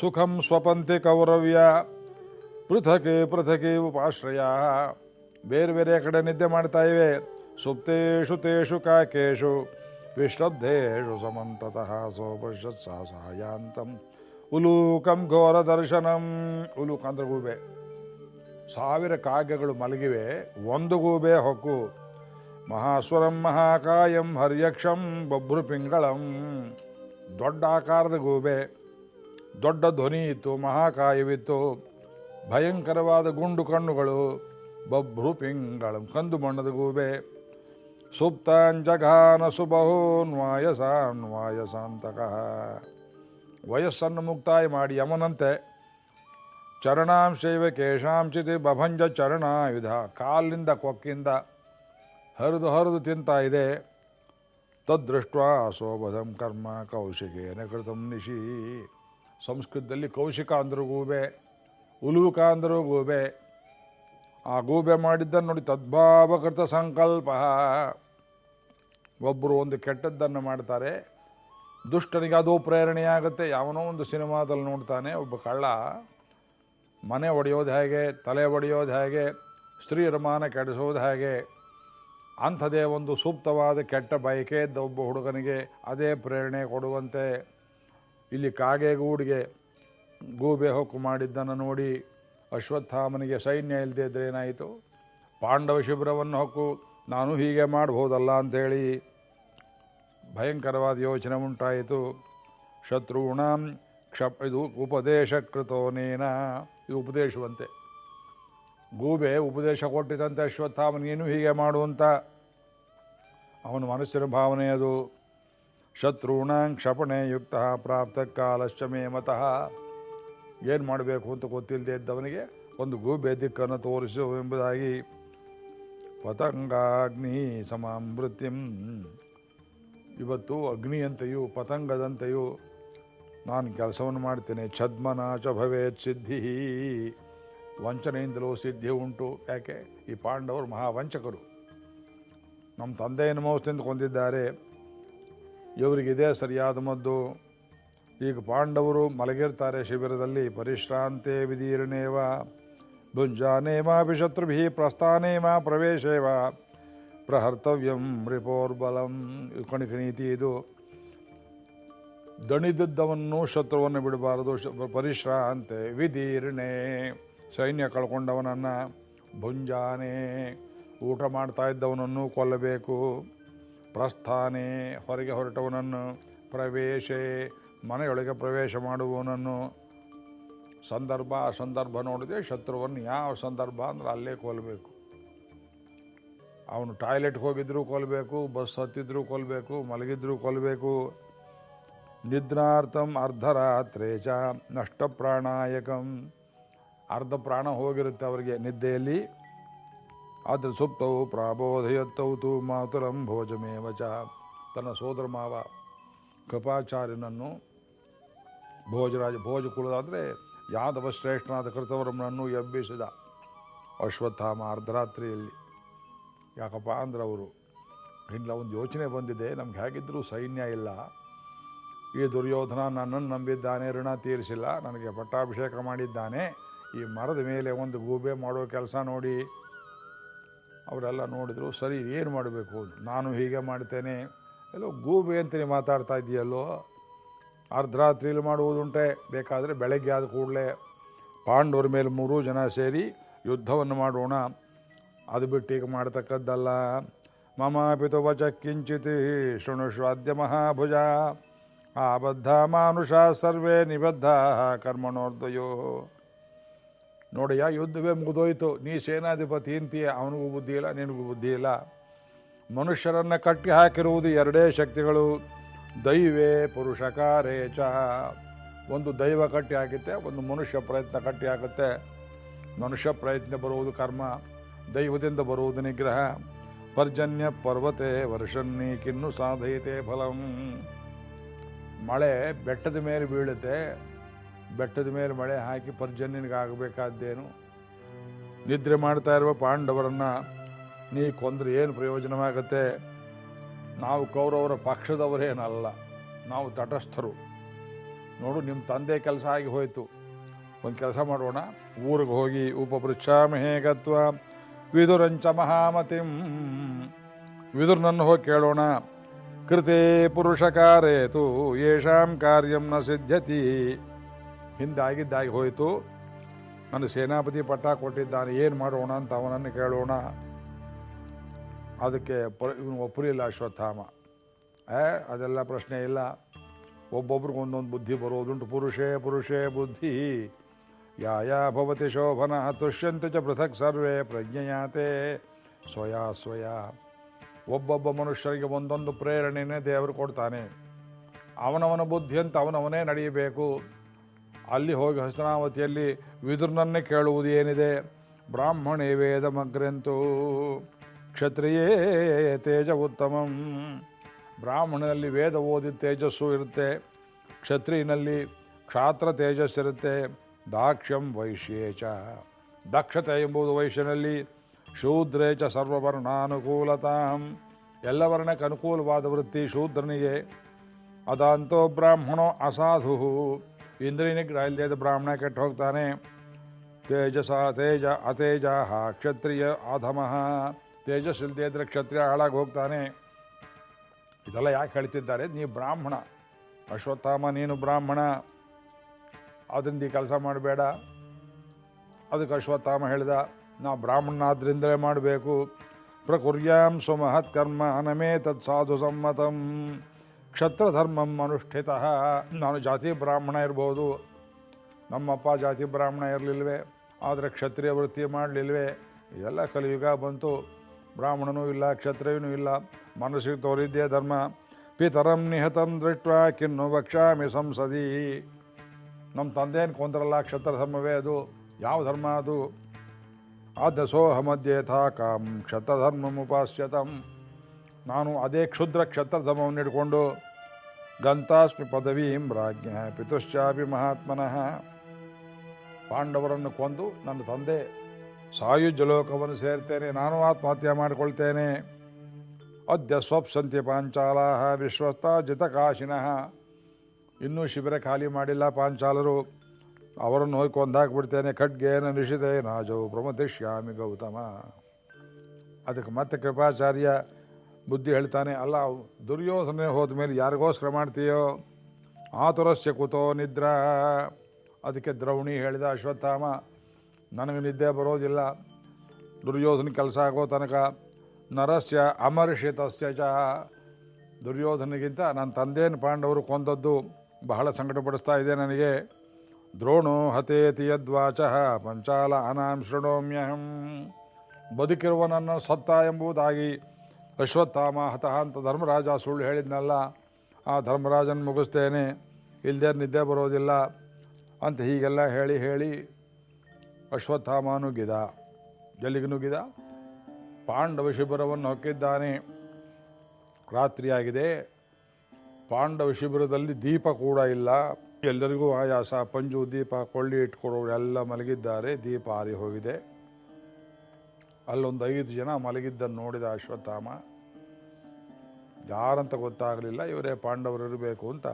ಸುಖಂ ಸ್ವಪಂತಿ ಕೌರವ್ಯ, ಪೃಥಕಿ ಪೃಥಕೆ ಉಪಾಶ್ರಯ. ಬೇರೆ ಬೇರೆ ಕಡೆ ನಿದ್ದೆ ಮಾಡ್ತಾ ಇವೆ. ಸುಪ್ತೇಷು ತೇಷು ಕಾಕೇಶು, ವಿಶ್ರದ್ಧೇಷು ಸಮಂತತಃ ಸೋಪಶ್ಯತ್ ಸಾಯಾಂತಂ ಉಲೂಕಂ ಘೋರ ದರ್ಶನಂ. ಉಲೂಕ ಅಂದ್ರೆ ಗೂಬೆ. ಸಾವಿರ ಕಾಗೆಗಳು ಮಲಗಿವೆ. ಒಂದು ಗೂಬೆ ಹೊಕ್ಕು. ಮಹಾಸ್ವರಂ, ಮಹಾಕಾಯಂ, ಹರ್ಯಕ್ಷಂ, ಬೊಬ್ರು ಪಿಂಗಳಂ. ದೊಡ್ಡ ಆಕಾರದ ಗೂಬೆ. ದೊಡ್ಡ ಧ್ವನಿ ಇತ್ತು, ಮಹಾಕಾಯವಿತ್ತು. ಭಯಂಕರವಾದ ಗುಂಡು ಕಣ್ಣುಗಳು. ಬೊಬ್ರು ಪಿಂಗಳಂ ಕಂದು ಬಣ್ಣದ ಗೂಬೆ. ಸುಪ್ತಾಂಜಘಾನ ಸುಬಹೂನ್ ವಾಯಸಾನ್ ವಾಯಸಾಂತಕಃ ವಯಸ್ಸನ್ನು ಮುಕ್ತಾಯ ಮಾಡಿ ಯಮನಂತೆ. ಚರಣಾಂಶೈವ ಕೇಶಾಂಶಿತಿ ಬಭಂಜ ಚರಣಾಯುಧ. ಕಾಲಿಂದ ಕೊಕ್ಕಿಂದ ಹರಿದು ಹರಿದು ತಿಂತಾ ಇದೆ. ತದ್ದೃಷ್ಟ ಸೋಬಧಂ ಕರ್ಮ ಕೌಶಿಕೇನ ಕೃತಂ ನಿಶಿ. ಸಂಸ್ಕೃತದಲ್ಲಿ ಕೌಶಿಕ ಅಂದರೂ ಗೂಬೆ ಉಲೂಕ ಅಂದರೂ ಗೂಬೆ. ಆ ಗೂಬೆ ಮಾಡಿದ್ದನ್ನು ನೋಡಿ ತದ್ಭಾವಕೃತ ಸಂಕಲ್ಪ. ಒಬ್ಬರು ಒಂದು ಕೆಟ್ಟದ್ದನ್ನು ಮಾಡ್ತಾರೆ. ದುಷ್ಟನಿಗೆ ಅದು ಪ್ರೇರಣೆಯಾಗುತ್ತೆ. ಯಾವನೋ ಒಂದು ಸಿನಿಮಾದಲ್ಲಿ ನೋಡ್ತಾನೆ, ಒಬ್ಬ ಕಳ್ಳ ಮನೆ ಒಡೆಯೋದು ಹೇಗೆ, ತಲೆ ಒಡೆಯೋದು ಹೇಗೆ, ಸ್ತ್ರೀ ಮಾನ ಕೆಡಿಸೋದು ಹೇಗೆ, ಅಂಥದೇ ಒಂದು ಸೂಕ್ತವಾದ ಕೆಟ್ಟ ಬಯಕೆ ಇದ್ದ ಒಬ್ಬ ಹುಡುಗನಿಗೆ ಅದೇ ಪ್ರೇರಣೆ ಕೊಡುವಂತೆ, ಇಲ್ಲಿ ಕಾಗೆ ಗೂಡಿಗೆ ಗೂಬೆ ಹೊಕ್ಕು ಮಾಡಿದ್ದನ್ನು ನೋಡಿ ಅಶ್ವತ್ಥಾಮನಿಗೆ ಸೈನ್ಯ ಇಲ್ಲದೇ ಇದ್ರೆ ಏನಾಯಿತು? ಪಾಂಡವ ಶಿಬಿರವನ್ನು ಹೊಕ್ಕು, ನಾನು ಹೀಗೆ ಮಾಡ್ಬೋದಲ್ಲ ಅಂಥೇಳಿ ಭಯಂಕರವಾದ ಯೋಚನೆ ಉಂಟಾಯಿತು. ಶತ್ರುಣಾಂ ಕ್ಷಪ್, ಇದು ಉಪದೇಶ ಕೃತೋನೇನ ಇದು ಉಪದೇಶವಂತೆ. ಗೂಬೆ ಉಪದೇಶ ಕೊಟ್ಟಿದ್ದಂತೆ ಅಶ್ವತ್ಥ ಅವನಿಗೇನು ಹೀಗೆ ಮಾಡುವಂತ ಅವನ ಮನಸ್ಸಿನ ಭಾವನೆ ಅದು. ಶತ್ರುಣಾಂ ಕ್ಷಪಣೆ ಯುಕ್ತ ಪ್ರಾಪ್ತ ಕಾಲಶ್ಚಮೇ ಮತಃ. ಏನು ಮಾಡಬೇಕು ಅಂತ ಗೊತ್ತಿಲ್ಲದೆ ಇದ್ದವನಿಗೆ ಒಂದು ಗೂಬೆ ದಿಕ್ಕನ್ನು ತೋರಿಸು ಎಂಬುದಾಗಿ. ಪತಂಗಾಗ್ನಿ ಸಮಾಮೃತ್ಯಂ ಇವತ್ತು ಅಗ್ನಿಯಂತೆಯೂ ಪತಂಗದಂತೆಯೂ ನಾನು ಕೆಲಸವನ್ನು ಮಾಡ್ತೇನೆ. ಛದ್ಮನಾಚ ಭವೇತ್ ಸಿದ್ಧಿ. ವಂಚನೆಯಿಂದಲೂ ಸಿದ್ಧಿ ಉಂಟು. ಯಾಕೆ? ಈ ಪಾಂಡವರು ಮಹಾವಂಚಕರು. ನಮ್ಮ ತಂದೆಯನ್ನು ಮೋಸದಿಂದ ಕೊಂದಿದ್ದಾರೆ ಇವರಿಗಿದೆ ಸರಿಯಾದ ಮದ್ದು. ಈಗ ಪಾಂಡವರು ಮಲಗಿರ್ತಾರೆ ಶಿಬಿರದಲ್ಲಿ. ಪರಿಶ್ರಾಂತೆ ವಿದೀರ್ಣೇವ ಭುಂಜಾನೇವಾಪಿ ಪ್ರಸ್ಥಾನೇ ಪ್ರಸ್ಥಾನೇವ ಪ್ರವೇಶೇವ. ಪ್ರಹರ್ತವ್ಯಂ ರಿಪೋರ್ಬಲಂ. ಕಣಿಕ ನೀತಿ ಇದು. ದಣಿದದ್ದವನ್ನು ಶತ್ರುವನ್ನು ಬಿಡಬಾರದು, ಶ- ಪರಿಶ್ರಾಂತೆ ವಿದೀರ್ಣೆ ಸೈನ್ಯ ಕಳ್ಕೊಂಡವನನ್ನು ಭುಂಜಾನೆ. ಊಟ ಮಾಡ್ತಾ ಇದ್ದವನನ್ನು ಕೊಲ್ಲಬೇಕು. ಪ್ರಸ್ಥಾನೆ, ಹೊರಗೆ ಹೊರಟವನನ್ನು ಪ್ರವೇಶೆ, ಮನೆಯೊಳಗೆ ಪ್ರವೇಶ ಮಾಡುವವನನ್ನು ಸಂದರ್ಭ ಆ ಸಂದರ್ಭ ನೋಡಿದೆ ಶತ್ರುವನ್ನು ಯಾವ ಸಂದರ್ಭ ಅಂದ್ರೆ ಅಲ್ಲೇ ಕೊಲ್ಲಬೇಕು ಅವನು ಟಾಯ್ಲೆಟ್ಗೆ ಹೋಗಿದ್ರು ಕೊಲ್ಲಬೇಕು ಬಸ್ ಹತ್ತಿದ್ರು ಕೊಲ್ಲಬೇಕು ಮಲಗಿದ್ರೂ ಕೊಲ್ಲಬೇಕು ನಿದ್ರಾರ್ಥಂ ಅರ್ಧರಾತ್ರಿ ಚ ನಷ್ಟ ಪ್ರಾಣಾಯಕಂ ಅರ್ಧ ಪ್ರಾಣ ಹೋಗಿರುತ್ತೆ ಅವರಿಗೆ ನಿದ್ದೆಯಲ್ಲಿ. ಆದರೆ ಸುಪ್ತವು ಪ್ರಾಬೋಧಯತ್ತೌತು ಮಾತುರಂ ಭೋಜಮೇವ ಚ. ತನ್ನ ಸೋದರ ಮಾವ ಕೃಪಾಚಾರ್ಯನನ್ನು ಭೋಜರಾಜ ಭೋಜ ಕುಲದಾದರೆ ಯಾದವ ಶ್ರೇಷ್ಠನಾದ ಕೃತವರ್ಮನನ್ನು ಎಬ್ಬಿಸಿದ. ಅಶ್ವತ್ಥಾಮ ಅರ್ಧರಾತ್ರಿಯಲ್ಲಿ. ಯಾಕಪ್ಪ ಅಂದ್ರೆ ಅವರು, ಇಲ್ಲ, ಒಂದು ಯೋಚನೆ ಬಂದಿದೆ. ನಮ್ಗೆ ಹೇಗಿದ್ದರೂ ಸೈನ್ಯ ಇಲ್ಲ. ಈ ದುರ್ಯೋಧನ ನನ್ನನ್ನು ನಂಬಿದ್ದಾನೆ, ಋಣ ತೀರಿಸಿಲ್ಲ. ನನಗೆ ಪಟ್ಟಾಭಿಷೇಕ ಮಾಡಿದ್ದಾನೆ. ಈ ಮರದ ಮೇಲೆ ಒಂದು ಗೂಬೆ ಮಾಡೋ ಕೆಲಸ ನೋಡಿ. ಅವರೆಲ್ಲ ನೋಡಿದ್ರು, ಸರಿ, ಏನು ಮಾಡಬೇಕು? ನಾನು ಹೀಗೆ ಮಾಡ್ತೇನೆ. ಎಲ್ಲೋ, ಗೂಬೆ ಅಂತಲೇ ಮಾತಾಡ್ತಾ ಇದೆಯಲ್ಲೋ? ಅರ್ಧರಾತ್ರಿಯಲ್ಲಿ ಮಾಡುವುದುಂಟೆ ಬೇಕಾದರೆ ಬೆಳಗ್ಗೆ ಆದ ಕೂಡಲೇ ಪಾಂಡವರ ಮೇಲೆ ಮೂರು ಜನ ಸೇರಿ ಯುದ್ಧವನ್ನು ಮಾಡೋಣ. ಅದು ಬಿಟ್ಟು ಈಗ ಮಾಡ್ತಕ್ಕದ್ದಲ್ಲ. ಮಮ ವಚ ಕಿಂಚಿತ್ ಶೃಣುಷ್ವಾದ್ಯ ಮಹಾಭುಜ. ಆಬದ್ಧ ಮಾನುಷ ಸರ್ವೇ ನಿಬದ್ಧ ಕರ್ಮಣೋರ್ದಯೋ ನೋಡಯ್ಯ ಯುದ್ಧವೇ ಮುಗಿದೋಯ್ತು ನೀ ಸೇನಾಧಿಪತಿ ಅಂತೀಯ, ಅವನಿಗೂ ಬುದ್ಧಿ ಇಲ್ಲ, ನಿನಗೂ ಬುದ್ಧಿ ಇಲ್ಲ. ಮನುಷ್ಯರನ್ನು ಕಟ್ಟಿ ಹಾಕಿರುವುದು ಎರಡೇ ಶಕ್ತಿಗಳು. ದೈವೇ ಪುರುಷಕಾರೇ ಒಂದು ದೈವ ಕಟ್ಟಿ ಹಾಕುತ್ತೆ, ಒಂದು ಮನುಷ್ಯ ಪ್ರಯತ್ನ ಕಟ್ಟಿ ಹಾಕುತ್ತೆ. ಮನುಷ್ಯ ಪ್ರಯತ್ನ ಬರುವುದು ಕರ್ಮ. ದೈವದಿಂದ ಬರುವುದು ನಿಗ್ರಹ. ಪರ್ಜನ್ಯ ಪರ್ವತೆ ವರ್ಷನ್ನಿ ಕಿನ್ನು ಸಾಧಯತೆ ಫಲಂ. ಮಳೆ ಬೆಟ್ಟದ ಮೇಲೆ ಬೀಳುತ್ತೆ. ಬೆಟ್ಟದ ಮೇಲೆ ಮಳೆ ಹಾಕಿ ಪರ್ಜನ್ಯನಿಗಾಗಬೇಕಾದ್ದೇನು? ನಿದ್ರೆ ಮಾಡ್ತಾ ಇರುವ ಪಾಂಡವರನ್ನು ನೀ ಕೊಂದ್ರೆ ಏನು ಪ್ರಯೋಜನವಾಗುತ್ತೆ? ನಾವು ಕೌರವರ ಪಕ್ಷದವರೇನಲ್ಲ, ನಾವು ತಟಸ್ಥರು. ನೋಡು ನಿಮ್ಮ ತಂದೆ ಕೆಲಸ ಆಗಿ ಹೋಯಿತು. ಒಂದು ಕೆಲಸ ಮಾಡೋಣ. ಊರಿಗೆ ಹೋಗಿ ಉಪಪೃಚ್ಛಾಮಹೇ ಗತ್ವ. ವಿದುರಂಚ ಮಹಾಮತಿಂ. ವಿದುರ್ನನ್ನು ಹೋಗಿ ಕೇಳೋಣ. ಕೃತೆ ಪುರುಷಕಾರೇತು ಯೇಷಾಂ ಕಾರ್ಯಂ ನ ಸಿದ್ಧತಿ. ಹಿಂದಾಗಿದ್ದಾಗಿ ಹೋಯಿತು. ನನ್ನ ಸೇನಾಪತಿ ಪಟ್ಟ ಕೊಟ್ಟಿದ್ದಾನೆ, ಏನು ಮಾಡೋಣ ಅಂತ ಅವನನ್ನು ಕೇಳೋಣ. ಅದಕ್ಕೆ ಪ ಇವನು ಒಪ್ಪಲಿಲ್ಲ ಅಶ್ವತ್ಥಾಮ. ಏ, ಅದೆಲ್ಲ ಪ್ರಶ್ನೆ ಇಲ್ಲ. ಒಬ್ಬೊಬ್ರಿಗೆ ಒಂದೊಂದು ಬುದ್ಧಿ ಬರೋದುಂಟು. ಪುರುಷೇ ಪುರುಷೇ ಬುದ್ಧಿ. ಯಾ ಯಾ ಭವತಿ ಶೋಭನ ತುಷ್ಯಂತ ಚ ಪೃಥಕ್ ಸರ್ವೇ ಪ್ರಜ್ಞೆಯಾತೆ. ಸ್ವಯಾ ಸ್ವಯಾ ಒಬ್ಬೊಬ್ಬ ಮನುಷ್ಯರಿಗೆ ಒಂದೊಂದು ಪ್ರೇರಣೆನೇ ದೇವರು ಕೊಡ್ತಾನೆ. ಅವನವನ ಬುದ್ಧಿ ಅಂತ ಅವನವನೇ ನಡೆಯಬೇಕು. ಅಲ್ಲಿ ಹೋಗಿ ಹಸ್ತನಾವತಿಯಲ್ಲಿ ವಿದುರ್ನನ್ನೇ ಕೇಳುವುದು ಏನಿದೆ? ಬ್ರಾಹ್ಮಣೇ ವೇದಮಗ್ರಂತೂ ಕ್ಷತ್ರಿಯೇ ತೇಜ ಉತ್ತಮಂ. ಬ್ರಾಹ್ಮಣನಲ್ಲಿ ವೇದ ಓದಿದ ತೇಜಸ್ಸು ಇರುತ್ತೆ. ಕ್ಷತ್ರಿಯನಲ್ಲಿ ಕ್ಷಾತ್ರ ತೇಜಸ್ಸಿರುತ್ತೆ. ದಾಕ್ಷ್ಯಂ ವೈಶ್ಯೇ ಚ. ದಕ್ಷತೆ ಎಂಬುದು ವೈಶ್ಯನಲ್ಲಿ, ಶೂದ್ರೇ ಚ ಎಲ್ಲ ವರ್ಣಕ್ಕೆ ಅನುಕೂಲವಾದ ವೃತ್ತಿ ಶೂದ್ರನಿಗೆ. ಅದಂತೋ ಬ್ರಾಹ್ಮಣೋ ಅಸಾಧು ಇಂದ್ರಿಯ ನಿಗ್ರಹ ಇಲ್ಲದೆ ಬ್ರಾಹ್ಮಣ ಕೆಟ್ಟು ಹೋಗ್ತಾನೆ. ತೇಜಸ ತೇಜ ಅತೇಜ ಕ್ಷತ್ರಿಯ ಆಧಮಃ. ತೇಜಸ್ ಇಲ್ಲದೆ ಕ್ಷತ್ರಿಯ ಹಾಳಾಗಿ ಹೋಗ್ತಾನೆ. ಇದೆಲ್ಲ ಯಾಕೆ ಹೇಳ್ತಿದ್ದಾರೆ? ನೀ ಬ್ರಾಹ್ಮಣ. ಅಶ್ವತ್ಥಾಮ ನೀನು ಬ್ರಾಹ್ಮಣ. ಅದರಿಂದ ಈ ಕೆಲಸ ಮಾಡಬೇಡ. ಅದಕ್ಕೆ ಅಶ್ವತ್ಥಾಮ ಹೇಳಿದ, ನಾ ಬ್ರಾಹ್ಮಣನಾದ್ರಿಂದಲೇ ಮಾಡಬೇಕು. ಪ್ರಕುರ್ಯಾಂ ಸುಮಹತ್ ಕರ್ಮ ಅನಮೇ ತತ್ ಸಾಧು ಸಮ್ಮತಂ. ಕ್ಷತ್ರಧರ್ಮಂ ಅನುಷ್ಠಿತ. ನಾನು ಜಾತಿ ಬ್ರಾಹ್ಮಣ ಇರ್ಬೋದು. ನಮ್ಮಪ್ಪ ಜಾತಿ ಬ್ರಾಹ್ಮಣ ಇರಲಿಲ್ವೇ. ಆದರೆ ಕ್ಷತ್ರಿಯ ವೃತ್ತಿ ಮಾಡಲಿಲ್ವೇ. ಇದೆಲ್ಲ ಕಲಿಯುಗ ಬಂತು. ಬ್ರಾಹ್ಮಣನೂ ಇಲ್ಲ, ಕ್ಷತ್ರಿಯನೂ ಇಲ್ಲ. ಮನಸ್ಸಿಗೆ ತೋರಿದ್ದೇ ಧರ್ಮ. ಪಿತರಂ ನಿಹತಂ ದೃಷ್ಟ ಕಿನ್ನು ವಕ್ಷಾಮಿ ಸಂಸದಿ. ನಮ್ಮ ತಂದೆಯನ್ನು ಕೊಂದ್ರಲ್ಲ ಕ್ಷತ್ರ ಧರ್ಮವೇ ಅದು. ಯಾವ ಧರ್ಮ ಅದು? ಆದಸೋಹಮದ್ಯೇಥಾ ಕಾಂ ಉಪಾಶ್ಯತಂ ನಾನು ಅದೇ ಕ್ಷುದ್ರ ಕ್ಷತ್ರಧರ್ಮವನ್ನು ಇಟ್ಕೊಂಡು ಗಂತಾಸ್ಮಿ ಪದವೀಂ ರಾಜ್ಞ ಪಿತುಶ್ಚಾಪಿ ಮಹಾತ್ಮನಃ. ಪಾಂಡವರನ್ನು ಕೊಂದು ನನ್ನ ತಂದೆ ಸಾಯುಜ್ಯ ಲೋಕವನ್ನು ಸೇರ್ತೇನೆ, ನಾನು ಆತ್ಮಹತ್ಯೆ ಮಾಡಿಕೊಳ್ತೇನೆ. ಅದ್ಯ ಸ್ವಪ್ಸಂತಿ ಪಾಂಚಾಲ ವಿಶ್ವಸ್ತ ಜಿತಕಾಶಿನಃ. ಇನ್ನೂ ಶಿಬಿರ ಖಾಲಿ ಮಾಡಿಲ್ಲ ಪಾಂಚಾಲರು. ಅವರನ್ನು ಹೋಗಿ ಕೊಂದಾಕ್ಬಿಡ್ತೇನೆ ಖಡ್ಗೇನ ನಿಶಿತೇ ನಾಜೋ ಪ್ರಮತಿಷ್ಯಾಮಿ ಗೌತಮ. ಅದಕ್ಕೆ ಮತ್ತೆ ಕೃಪಾಚಾರ್ಯ ಬುದ್ಧಿ ಹೇಳ್ತಾನೆ, ಅಲ್ಲ, ದುರ್ಯೋಧನೆ ಹೋದ ಮೇಲೆ ಯಾರಿಗೋಸ್ಕರ ಮಾಡ್ತೀಯೋ? ಆತುರಸ್ಯ ಕುತೋ ನಿದ್ರಾ. ಅದಕ್ಕೆ ದ್ರೌಣಿ ಹೇಳಿದ, ಅಶ್ವತ್ಥಾಮ, ನನಗೆ ನಿದ್ದೆ ಬರೋದಿಲ್ಲ. ದುರ್ಯೋಧನ ಕೆಲಸ ಆಗೋ ತನಕ ನರಸ್ಯ ಅಮರ್ಷಿತಸ್ಯ ಚ ದುರ್ಯೋಧನಿಗಿಂತ ನನ್ನ ತಂದೇನು ಪಾಂಡವರು ಕೊಂದದ್ದು ಬಹಳ ಸಂಕಟಪಡಿಸ್ತಾ ಇದೆ ನನಗೆ. ದ್ರೋಣೋ ಹತೇತಿ ಯದ್ವಾಚ ಪಂಚಾಲ ಅನಾಂ ಶೃಣೋಮ್ಯಹಂ. ಬದುಕಿರುವ ನನ್ನ ಸತ್ತ ಎಂಬುದಾಗಿ ಅಶ್ವತ್ಥಾಮ ಹತಃ ಅಂತ ಧರ್ಮರಾಜ ಸುಳ್ಳು ಹೇಳಿದ್ನಲ್ಲ. ಆ ಧರ್ಮರಾಜನ ಮುಗಿಸ್ತೇನೆ. ಇಲ್ಲದೆ ನಿದ್ದೆ ಬರೋದಿಲ್ಲ ಅಂತ ಹೀಗೆಲ್ಲ ಹೇಳಿ ಹೇಳಿ ಅಶ್ವತ್ಥಾಮ ನುಗ್ಗಿದ. ಎಲ್ಲಿಗೆ ನುಗ್ಗಿದ? ಪಾಂಡವ ಶಿಬಿರವನ್ನು ಹೊಕ್ಕಿದ್ದಾನೆ. ರಾತ್ರಿಯಾಗಿದೆ. ಪಾಂಡವ ಶಿಬಿರದಲ್ಲಿ ದೀಪ ಕೂಡ ಇಲ್ಲ. ಎಲ್ಲರಿಗೂ ಆಯಾಸ. ಪಂಜು ದೀಪ, ಕೊಳ್ಳಿ ಇಟ್ಕೊಡೋರು ಎಲ್ಲ ಮಲಗಿದ್ದಾರೆ. ದೀಪ ಹಾರಿ ಹೋಗಿದೆ. ಅಲ್ಲೊಂದು ಐದು ಜನ ಮಲಗಿದ್ದನ್ನು ನೋಡಿದ ಅಶ್ವತ್ಥಾಮ, ಯಾರಂತ ಗೊತ್ತಾಗಲಿಲ್ಲ, ಇವರೇ ಪಾಂಡವರು ಇರಬೇಕು ಅಂತ.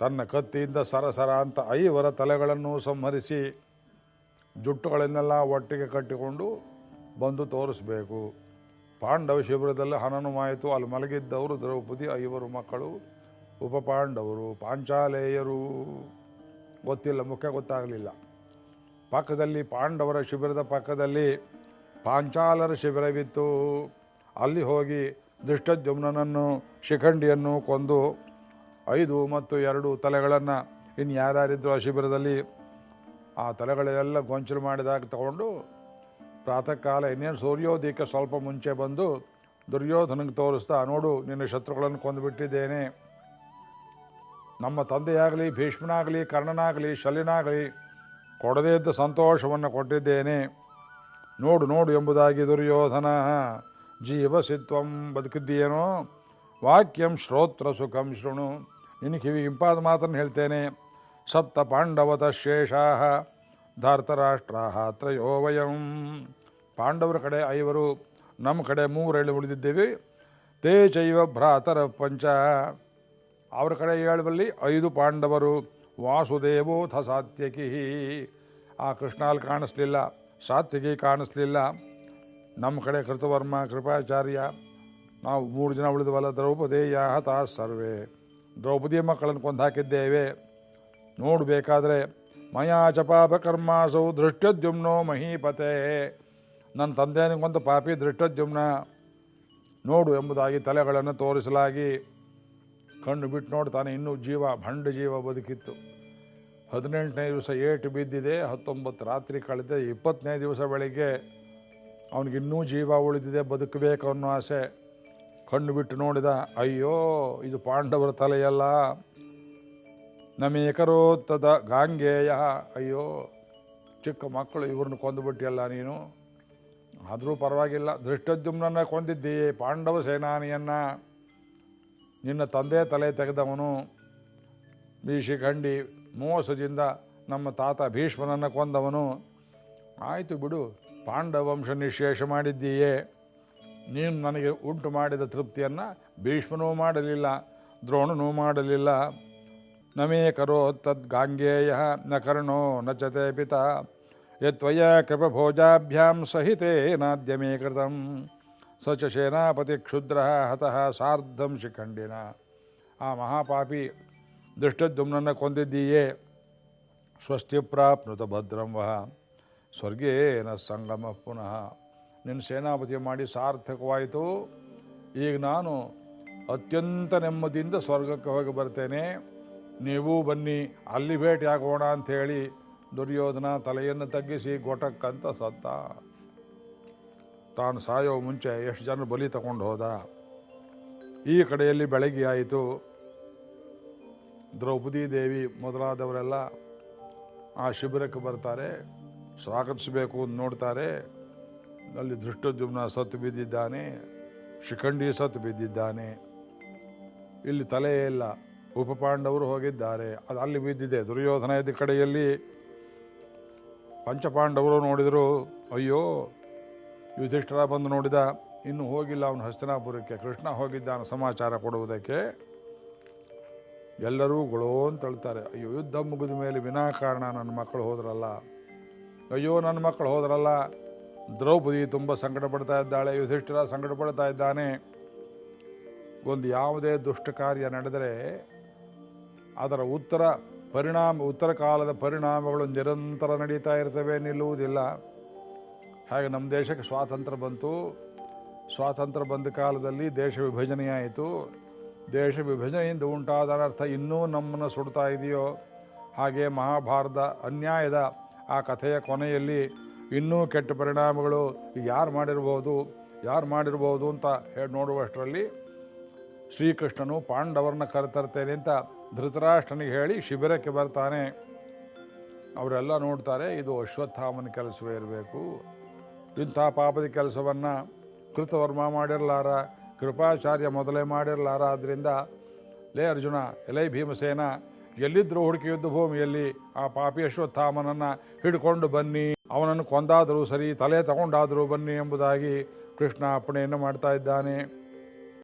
ತನ್ನ ಕತ್ತಿಯಿಂದ ಸರಸರ ಅಂತ ಐವರ ತಲೆಗಳನ್ನು ಸಂಹರಿಸಿ ಜುಟ್ಟುಗಳನ್ನೆಲ್ಲ ಒಟ್ಟಿಗೆ ಕಟ್ಟಿಕೊಂಡು ಬಂದು ತೋರಿಸ್ಬೇಕು. ಪಾಂಡವ ಶಿಬಿರದಲ್ಲಿ ಹನನುಮಾಯಿತು ಅಲ್ಲಿ ಮಲಗಿದ್ದವರು ದ್ರೌಪದಿ, ಐವರು ಮಕ್ಕಳು ಉಪಪಾಂಡವರು ಪಾಂಚಾಲೇಯರು. ಗೊತ್ತಿಲ್ಲ, ಮುಖ್ಯ ಗೊತ್ತಾಗಲಿಲ್ಲ. ಪಕ್ಕದಲ್ಲಿ ಪಾಂಡವರ ಶಿಬಿರದ ಪಕ್ಕದಲ್ಲಿ ಪಾಂಚಾಲರ ಶಿಬಿರವಿತ್ತು. ಅಲ್ಲಿ ಹೋಗಿ ದೃಷ್ಟದ್ಯುಮ್ನನನ್ನು, ಶಿಖಂಡಿಯನ್ನು ಕೊಂದು ಐದು ಮತ್ತು ಎರಡು ತಲೆಗಳನ್ನು ಇನ್ನು ಯಾರ್ಯಾರಿದ್ರು ಆ ಶಿಬಿರದಲ್ಲಿ, ಆ ತಲೆಗಳೆಲ್ಲ ಗೊಂಚಲು ಮಾಡಿದಾಗ ತಗೊಂಡು ಪ್ರಾತಃ ಕಾಲ ಇನ್ನೇನು ಸೂರ್ಯೋದಯಕ್ಕೆ ಸ್ವಲ್ಪ ಮುಂಚೆ ಬಂದು ದುರ್ಯೋಧನಿಗೆ ತೋರಿಸ್ತಾ, ನೋಡು, ನಿನ್ನ ಶತ್ರುಗಳನ್ನು ಕೊಂದುಬಿಟ್ಟಿದ್ದೇನೆ. ನಮ್ಮ ತಂದೆಯಾಗಲಿ, ಭೀಷ್ಮನಾಗಲಿ, ಕರ್ಣನಾಗಲಿ ಶಲ್ಯನಾಗಲಿ ಕೊಡದೇ ಇದ್ದ ಸಂತೋಷವನ್ನು ಕೊಟ್ಟಿದ್ದೇನೆ. ನೋಡು ನೋಡು ಎಂಬುದಾಗಿ ದುರ್ಯೋಧನ, ಜೀವಸಿತ್ವಂ ಬದುಕಿದ್ದೀಯೇನೋ, ವಾಕ್ಯಂ ಶ್ರೋತ್ರ ಸುಖಂ ಶೃಣು. ನಿನ್ನ ಕಿವಿ ಇಂಪಾದ ಮಾತನ್ನು ಹೇಳ್ತೇನೆ. ಸಪ್ತ ಪಾಂಡವತ ಶೇಷಾ ಧಾರ್ತರಾಷ್ಟ್ರ ತ್ರಯೋ ವಯಂ. ಪಾಂಡವರ ಕಡೆ ಐವರು, ನಮ್ಮ ಕಡೆ ಮೂರಲ್ಲಿ ಉಳಿದಿದ್ದೇವೆ. ತೇ ಚೈವ ಭ್ರಾತರ ಪಂಚ. ಅವರ ಕಡೆ ಏಳುವಲ್ಲಿ ಐದು ಪಾಂಡವರು. ವಾಸುದೇವೋಥ ಸಾತ್ಯಕಿ ಆ ಕೃಷ್ಣಾಲ್ ಕಾಣಿಸ್ಲಿಲ್ಲ ಸಾತ್ಯಕಿ ಕಾಣಿಸ್ಲಿಲ್ಲ. ನಮ್ಮ ಕಡೆ ಕೃತವರ್ಮ, ಕೃಪಾಚಾರ್ಯ. ನಾವು ಮೂರು ಜನ ಉಳಿದವಲ್ಲ, ದ್ರೌಪದೇಯ ತಾ ಸರ್ವೇ. ದ್ರೌಪದಿ ಮಕ್ಕಳನ್ನು ಕೊಂದು ಹಾಕಿದ್ದೇವೆ. ನೋಡಬೇಕಾದ್ರೆ ಮಯಾ ಚ ಪಾಪಕರ್ಮಾಸೌ ದೃಷ್ಟದ್ಯುಮ್ನೋ ಮಹೀಪತೆ. ನನ್ನ ತಂದೆನಿಗೊಂದು ಪಾಪಿ ದೃಷ್ಟದ್ಯುಮ್ನ ನೋಡು ಎಂಬುದಾಗಿ ತಲೆಗಳನ್ನು ತೋರಿಸಲಾಗಿ ಕಣ್ಣು ಬಿಟ್ಟು ನೋಡ್ತಾನೆ. ಇನ್ನೂ ಜೀವ, ಭಂಡ ಜೀವ ಬದುಕಿತ್ತು. ಹದಿನೆಂಟನೇ ದಿವಸ ಏಟು ಬಿದ್ದಿದೆ. ಹತ್ತೊಂಬತ್ತು ರಾತ್ರಿ ಕಳೆದೆ ಇಪ್ಪತ್ತನೇ ದಿವಸ ಬೆಳಿಗ್ಗೆ ಅವನಿಗಿನ್ನೂ ಜೀವ ಉಳಿದಿದೆ, ಬದುಕಬೇಕು ಅನ್ನೋ ಆಸೆ. ಕಣ್ಣು ಬಿಟ್ಟು ನೋಡಿದ, ಅಯ್ಯೋ, ಇದು ಪಾಂಡವರ ತಲೆಯಲ್ಲ. ನಮೇಕರೋ ತದ ಗಾಂಗೇಯ, ಅಯ್ಯೋ, ಚಿಕ್ಕ ಮಕ್ಕಳು ಇವ್ರನ್ನ ಕೊಂದುಬಿಟ್ಟಿಯಲ್ಲ ನೀನು? ಆದರೂ ಪರವಾಗಿಲ್ಲ ದೃಷ್ಟದ್ಯುಮ್ನನ್ನ ಕೊಂದಿದ್ದೀ, ಪಾಂಡವ ಸೇನಾನಿಯನ್ನು. ನಿನ್ನ ತಂದೆ ತಲೆ ತೆಗೆದವನು ಬೀಶಿಖಂಡಿ ಮೋಸದಿಂದ ನಮ್ಮ ತಾತ ಭೀಷ್ಮನನ್ನು ಕೊಂದವನು. ಆಯಿತು ಬಿಡು ಪಾಂಡವಂಶ ನಿಶೇಷ ಮಾಡಿದ್ದೀಯೇ. ನೀನು ನನಗೆ ಉಂಟು ಮಾಡಿದ ತೃಪ್ತಿಯನ್ನು ಭೀಷ್ಮನೂ ಮಾಡಲಿಲ್ಲ, ದ್ರೋಣನೂ ಮಾಡಲಿಲ್ಲ. ನಮೇ ಕರೋ ತದ್ ಗಾಂಗೇಯ ನ ಕರ್ಣೋ ನ ಚತೆ ಪಿತ. ಯತ್ವಯ ಕೃಪಭೋಜಾಭ್ಯಾಂ ಸಹಿತೇನಾದ್ಯಮೇ मे ಸೇನಾಪತಿ ಕ್ಷುದ್ರ ಹತಃ ಸಾರ್ಧಂ ಶಿಖಂಡಿನ. ಆ ಮಹಾಪಾಪಿ ದುಷ್ಟದ್ಯುಮ್ನನ್ನು ಕೊಂದಿದ್ದೀಯೇ. ಸ್ವಸ್ತಿ ಪ್ರಾಪ್ನುತ ಭದ್ರಂ ವಹ ಸ್ವರ್ಗೇನ ಸಂಗಮ ಪುನಃ. ನಿನ್ನ ಸೇನಾಪತಿ ಮಾಡಿ ಸಾರ್ಥಕವಾಯಿತು. ಈಗ ನಾನು ಅತ್ಯಂತ ನೆಮ್ಮದಿಯಿಂದ ಸ್ವರ್ಗಕ್ಕೆ ಹೋಗಿ ಬರ್ತೇನೆ. ನೀವು ಬನ್ನಿ, ಅಲ್ಲಿ ಭೇಟಿ ಆಗೋಣ ಅಂಥೇಳಿ ದುರ್ಯೋಧನ ತಲೆಯನ್ನು ತಗ್ಗಿಸಿ ಗೊಟಕ್ಕಂತ ಸತ್ತ. ತಾನು ಸಾಯೋ ಮುಂಚೆ ಎಷ್ಟು ಜನ ಬಲಿ ತಗೊಂಡು ಹೋದ? ಈ ಕಡೆಯಲ್ಲಿ ಬೆಳಗ್ಗೆ ಆಯಿತು. ದ್ರೌಪದಿ ದೇವಿ ಮೊದಲಾದವರೆಲ್ಲ ಆ ಶಿಬಿರಕ್ಕೆ ಬರ್ತಾರೆ, ಸ್ವಾಗತಿಸಬೇಕು ಅಂತ ನೋಡ್ತಾರೆ. ಅಲ್ಲಿ ದೃಷ್ಟದ್ಯುಮ್ನ ಸತ್ತು ಬಿದ್ದಿದ್ದಾನೆ, ಶಿಖಂಡಿ ಸತ್ತು ಬಿದ್ದಿದ್ದಾನೆ. ಇಲ್ಲಿ ತಲೆಯೇ ಇಲ್ಲ. ಉಪಪಾಂಡವರು ಹೋಗಿದ್ದಾರೆ. ಅದು ಅಲ್ಲಿ ಬಿದ್ದಿದೆ ದುರ್ಯೋಧನ ಇದ್ದ ಕಡೆಯಲ್ಲಿ. ಪಂಚಪಾಂಡವರು ನೋಡಿದರು, ಅಯ್ಯೋ, ಯುಧಿಷ್ಠರ ಬಂದು ನೋಡಿದ, ಇನ್ನು ಹೋಗಿಲ್ಲ ಅವನು ಹಸ್ತಿನಾಪುರಕ್ಕೆ. ಕೃಷ್ಣ ಹೋಗಿದ್ದಾನೆ ಸಮಾಚಾರ ಕೊಡುವುದಕ್ಕೆ. ಎಲ್ಲರೂ ಗೊಳೋ ಅಂತ ಹೇಳ್ತಾರೆ. ಅಯ್ಯೋ, ಯುದ್ಧ ಮುಗಿದ ಮೇಲೆ ವಿನಾಕಾರಣ ನನ್ನ ಮಕ್ಕಳು ಹೋದ್ರಲ್ಲ. ಅಯ್ಯೋ, ನನ್ನ ಮಕ್ಕಳು ಹೋದ್ರಲ್ಲ. ದ್ರೌಪದಿ ತುಂಬ ಸಂಕಟ ಪಡ್ತಾ ಇದ್ದಾಳೆ. ಯುಧಿಷ್ಠಿರ ಸಂಕಟ ಪಡ್ತಾ ಇದ್ದಾನೆ. ಒಂದು ಯಾವುದೇ ದುಷ್ಟ ಕಾರ್ಯ ನಡೆದರೆ ಅದರ ಉತ್ತರ ಪರಿಣಾಮ, ಉತ್ತರ ಕಾಲದ ಪರಿಣಾಮಗಳು ನಿರಂತರ ನಡೀತಾ ಇರ್ತವೆ, ನಿಲ್ಲುವುದಿಲ್ಲ. ಹಾಗೆ ನಮ್ಮ ದೇಶಕ್ಕೆ ಸ್ವಾತಂತ್ರ್ಯ ಬಂತು. ಸ್ವಾತಂತ್ರ್ಯ ಬಂದ ಕಾಲದಲ್ಲಿ ದೇಶ ವಿಭಜನೆಯಾಯಿತು. ದೇಶ ವಿಭಜನೆಯಿಂದ ಉಂಟಾದ ಅರ್ಥ ಇನ್ನೂ ನಮ್ಮನ್ನು ಸುಡ್ತಾ ಇದೆಯೋ? ಹಾಗೆ ಮಹಾಭಾರತ ಅನ್ಯಾಯದ ಆ ಕಥೆಯ ಕೊನೆಯಲ್ಲಿ ಇನ್ನೂ ಕೆಟ್ಟ ಪರಿಣಾಮಗಳು ಯಾರು ಮಾಡಿರ್ಬೋದು ಯಾರು ಮಾಡಿರ್ಬೋದು ಅಂತ ಹೇಳಿ ನೋಡುವಷ್ಟರಲ್ಲಿ ಶ್ರೀಕೃಷ್ಣನು ಪಾಂಡವರನ್ನ ಕರೆತರ್ತೇನೆ ಅಂತ ಧೃತರಾಷ್ಟ್ರನಿಗೆ ಹೇಳಿ ಶಿಬಿರಕ್ಕೆ ಬರ್ತಾನೆ. ಅವರೆಲ್ಲ ನೋಡ್ತಾರೆ, ಇದು ಅಶ್ವತ್ಥಾಮನ ಕೆಲಸವೇ ಇರಬೇಕು. ಇಂಥ ಪಾಪದ ಕೆಲಸವನ್ನು ಕೃತವರ್ಮ ಮಾಡಿರಲಾರ, ಕೃಪಾಚಾರ್ಯ ಮೊದಲೇ ಮಾಡಿರಲಾರ. ಆದ್ದರಿಂದ ಲೇ ಅರ್ಜುನ, ಎಲೈ ಭೀಮಸೇನ ಎಲ್ಲಿದ್ದರೂ ಹುಡುಕಿ ಯುದ್ಧ ಭೂಮಿಯಲ್ಲಿ ಆ ಪಾಪಿ ಅಶ್ವತ್ಥಾಮನನ್ನು ಹಿಡ್ಕೊಂಡು ಬನ್ನಿ. ಅವನನ್ನು ಕೊಂದಾದರೂ ಸರಿ, ತಲೆ ತಗೊಂಡಾದರೂ ಬನ್ನಿ ಎಂಬುದಾಗಿ ಕೃಷ್ಣ ಅಪ್ಪಣೆಯನ್ನು ಮಾಡ್ತಾ ಇದ್ದಾನೆ.